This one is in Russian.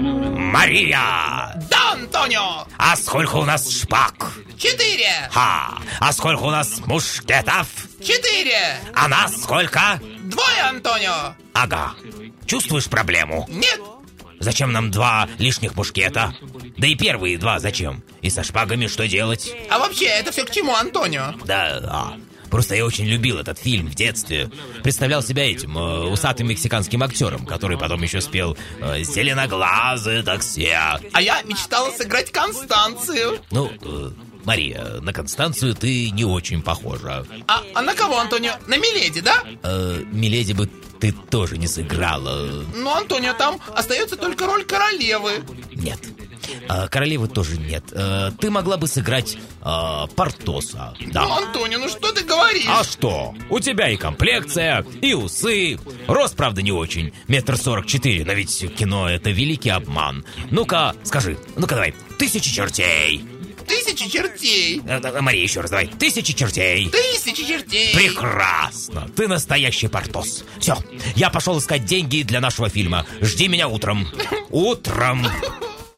Мария! Да, Антонио! А сколько у нас шпаг? Четыре! Ха! А сколько у нас мушкетов? Четыре! А нас сколько? Двое, Антонио! Ага. Чувствуешь проблему? Нет! Зачем нам два лишних мушкета? Да и первые два зачем? И со шпагами что делать? А вообще, это все к чему, Антонио? Да, а, Просто я очень любил этот фильм в детстве. Представлял себя этим э, усатым мексиканским актером, который потом еще спел э, «Зеленоглазый такси». А я мечтала сыграть Констанцию. Ну, э, Мария, на Констанцию ты не очень похожа. А, а на кого, Антонио? На Миледи, да? Э, Миледи бы ты тоже не сыграла. Ну, Антонио, там остается только роль королевы. Нет. А, королевы тоже нет. А, ты могла бы сыграть а, Портоса. Да. Ну, Антонио, ну что ты говоришь? А что? У тебя и комплекция, и усы. Рост, правда, не очень. Метр сорок четыре, но ведь кино — это великий обман. Ну-ка, скажи, ну-ка давай, тысячи чертей. Тысячи чертей. А, Мария, еще раз давай. Тысячи чертей. Тысячи чертей. Прекрасно. Ты настоящий Портос. Все, я пошел искать деньги для нашего фильма. Жди меня утром. Утром.